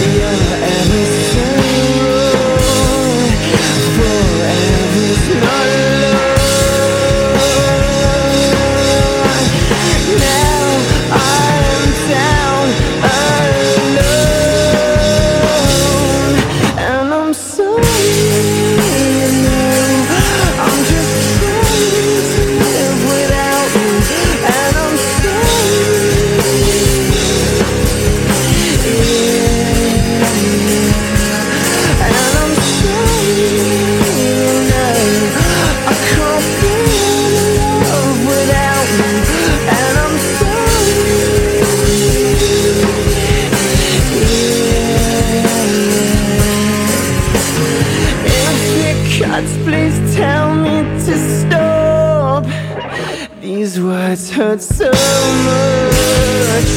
Yeah. Gods, please tell me to stop. These words hurt so much.